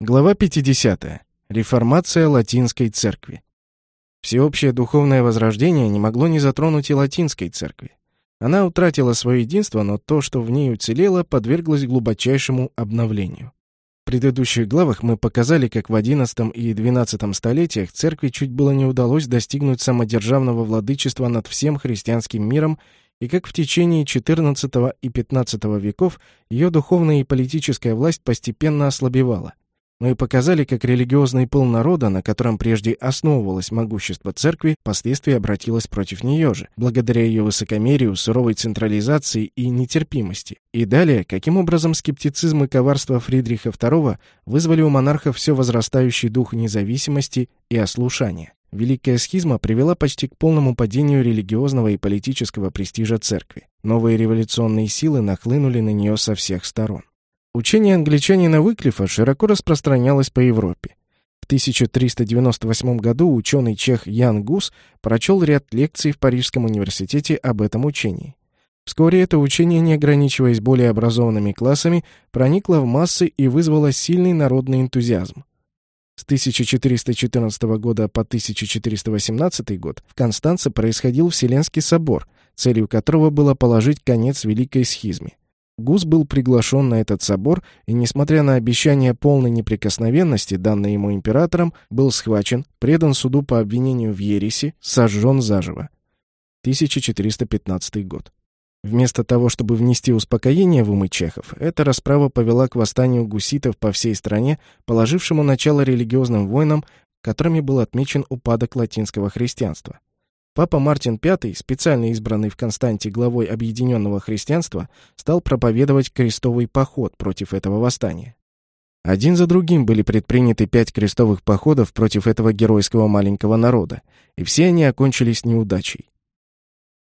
Глава 50. Реформация латинской церкви. Всеобщее духовное возрождение не могло не затронуть и латинской церкви. Она утратила свое единство, но то, что в ней уцелело, подверглось глубочайшему обновлению. В предыдущих главах мы показали, как в XI и XII столетиях церкви чуть было не удалось достигнуть самодержавного владычества над всем христианским миром и как в течение XIV и XV веков ее духовная и политическая власть постепенно ослабевала. Мы показали, как религиозный пыл народа, на котором прежде основывалось могущество церкви, впоследствии обратилось против нее же, благодаря ее высокомерию, суровой централизации и нетерпимости. И далее, каким образом скептицизм и коварство Фридриха II вызвали у монарха все возрастающий дух независимости и ослушания. Великая схизма привела почти к полному падению религиозного и политического престижа церкви. Новые революционные силы нахлынули на нее со всех сторон. Учение англичанина Выклифа широко распространялось по Европе. В 1398 году ученый чех Ян Гус прочел ряд лекций в Парижском университете об этом учении. Вскоре это учение, не ограничиваясь более образованными классами, проникло в массы и вызвало сильный народный энтузиазм. С 1414 года по 1418 год в Констанце происходил Вселенский собор, целью которого было положить конец Великой схизме. Гус был приглашен на этот собор и, несмотря на обещание полной неприкосновенности, данное ему императором, был схвачен, предан суду по обвинению в ереси, сожжен заживо. 1415 год. Вместо того, чтобы внести успокоение в умы чехов, эта расправа повела к восстанию гуситов по всей стране, положившему начало религиозным войнам, которыми был отмечен упадок латинского христианства. Папа Мартин V, специально избранный в Константе главой объединенного христианства, стал проповедовать крестовый поход против этого восстания. Один за другим были предприняты пять крестовых походов против этого геройского маленького народа, и все они окончились неудачей.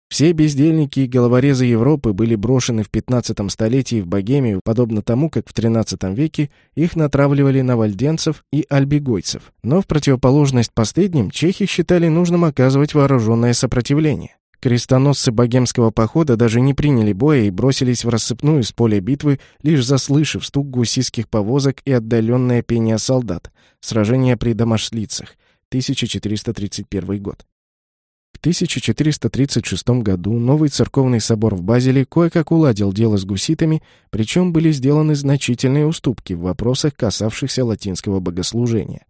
Все бездельники и головорезы Европы были брошены в 15 столетии в Богемию, подобно тому, как в 13 веке их натравливали на вальденцев и альбегойцев. Но в противоположность последним, чехи считали нужным оказывать вооруженное сопротивление. Крестоносцы богемского похода даже не приняли боя и бросились в рассыпную с поля битвы, лишь заслышав стук гусистских повозок и отдаленное пение солдат. Сражение при Домашлицах, 1431 год. В 1436 году новый церковный собор в Базеле кое-как уладил дело с гуситами, причем были сделаны значительные уступки в вопросах, касавшихся латинского богослужения.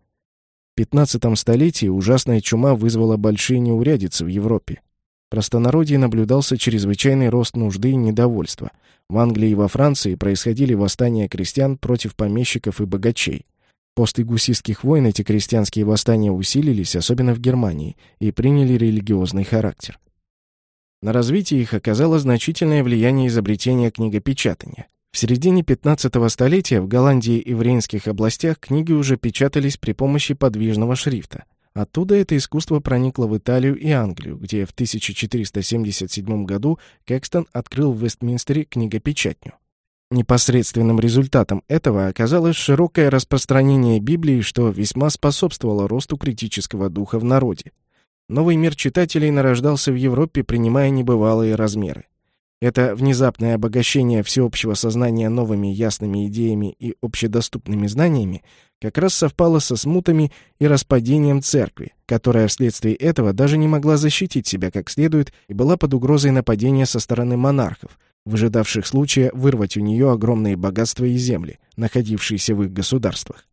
В 15 столетии ужасная чума вызвала большие неурядицы в Европе. В простонародье наблюдался чрезвычайный рост нужды и недовольства. В Англии и во Франции происходили восстания крестьян против помещиков и богачей. После гусистских войн эти крестьянские восстания усилились, особенно в Германии, и приняли религиозный характер. На развитие их оказало значительное влияние изобретения книгопечатания. В середине 15 столетия в Голландии и в Рейнских областях книги уже печатались при помощи подвижного шрифта. Оттуда это искусство проникло в Италию и Англию, где в 1477 году Кэкстон открыл в Вестминстере книгопечатню. Непосредственным результатом этого оказалось широкое распространение Библии, что весьма способствовало росту критического духа в народе. Новый мир читателей нарождался в Европе, принимая небывалые размеры. Это внезапное обогащение всеобщего сознания новыми ясными идеями и общедоступными знаниями как раз совпало со смутами и распадением церкви, которая вследствие этого даже не могла защитить себя как следует и была под угрозой нападения со стороны монархов, выжидавших случая вырвать у нее огромные богатства и земли, находившиеся в их государствах.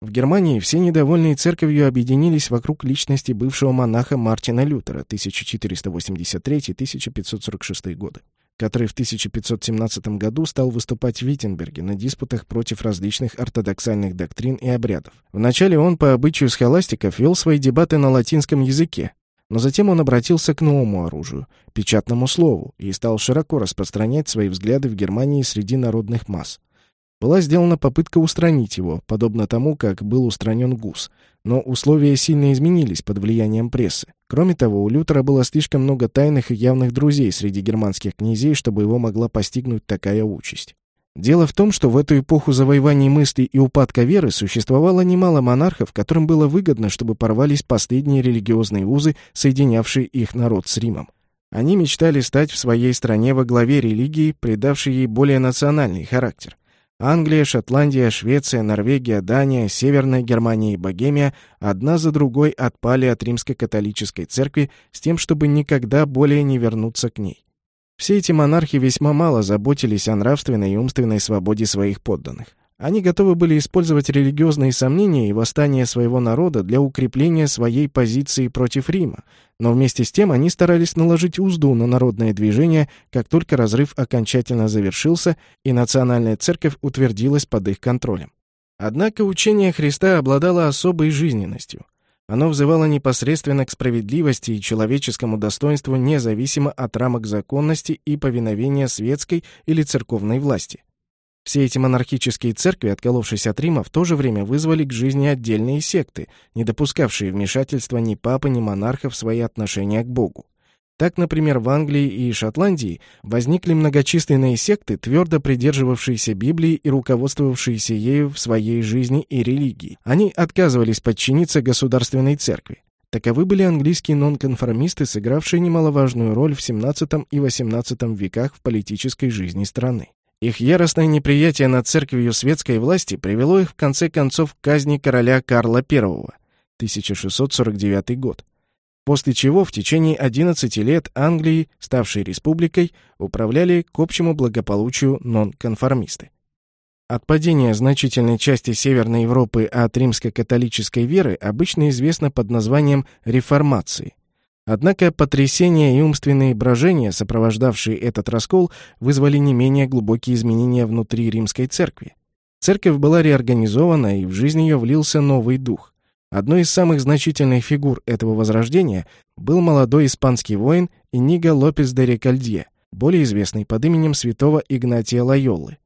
В Германии все недовольные церковью объединились вокруг личности бывшего монаха Мартина Лютера 1483-1546 годы, который в 1517 году стал выступать в Виттенберге на диспутах против различных ортодоксальных доктрин и обрядов. Вначале он по обычаю схоластиков вел свои дебаты на латинском языке, но затем он обратился к новому оружию — печатному слову, и стал широко распространять свои взгляды в Германии среди народных масс. Была сделана попытка устранить его, подобно тому, как был устранен ГУС, но условия сильно изменились под влиянием прессы. Кроме того, у Лютера было слишком много тайных и явных друзей среди германских князей, чтобы его могла постигнуть такая участь. Дело в том, что в эту эпоху завоеваний мысли и упадка веры существовало немало монархов, которым было выгодно, чтобы порвались последние религиозные узы, соединявшие их народ с Римом. Они мечтали стать в своей стране во главе религии, придавшей ей более национальный характер. Англия, Шотландия, Швеция, Норвегия, Дания, Северная Германия и Богемия одна за другой отпали от римско-католической церкви с тем, чтобы никогда более не вернуться к ней. Все эти монархи весьма мало заботились о нравственной и умственной свободе своих подданных. Они готовы были использовать религиозные сомнения и восстания своего народа для укрепления своей позиции против Рима, но вместе с тем они старались наложить узду на народное движение, как только разрыв окончательно завершился и национальная церковь утвердилась под их контролем. Однако учение Христа обладало особой жизненностью. Оно взывало непосредственно к справедливости и человеческому достоинству независимо от рамок законности и повиновения светской или церковной власти. Все эти монархические церкви, отколовшись от Рима, в то же время вызвали к жизни отдельные секты, не допускавшие вмешательства ни папы, ни монарха в свои отношения к Богу. Так, например, в Англии и Шотландии возникли многочисленные секты, твердо придерживавшиеся Библии и руководствовавшиеся ею в своей жизни и религии. Они отказывались подчиниться государственной церкви. Таковы были английские нонконформисты, сыгравшие немаловажную роль в XVII и XVIII веках в политической жизни страны. Их яростное неприятие над церковью светской власти привело их в конце концов к казни короля Карла I, 1649 год после чего в течение 11 лет Англии, ставшей республикой, управляли к общему благополучию нонконформисты. От падения значительной части Северной Европы от римско-католической веры обычно известно под названием реформации. Однако потрясения и умственные брожения, сопровождавшие этот раскол, вызвали не менее глубокие изменения внутри римской церкви. Церковь была реорганизована, и в жизнь ее влился новый дух. Одной из самых значительных фигур этого возрождения был молодой испанский воин Иниго Лопес де Рекальдье, более известный под именем святого Игнатия Лайоллы.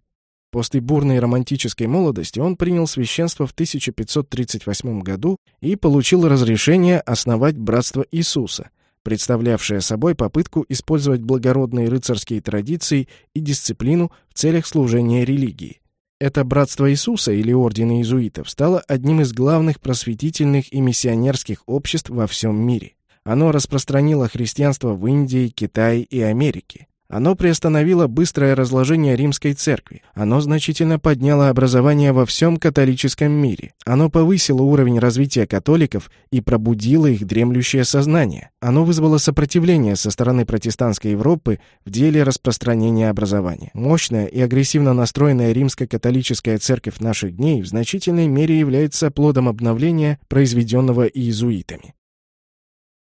После бурной романтической молодости он принял священство в 1538 году и получил разрешение основать Братство Иисуса, представлявшее собой попытку использовать благородные рыцарские традиции и дисциплину в целях служения религии. Это братство Иисуса или орден иезуитов стало одним из главных просветительных и миссионерских обществ во всем мире. Оно распространило христианство в Индии, Китае и Америке. Оно приостановило быстрое разложение римской церкви. Оно значительно подняло образование во всем католическом мире. Оно повысило уровень развития католиков и пробудило их дремлющее сознание. Оно вызвало сопротивление со стороны протестантской Европы в деле распространения образования. Мощная и агрессивно настроенная римско-католическая церковь наших дней в значительной мере является плодом обновления, произведенного иезуитами.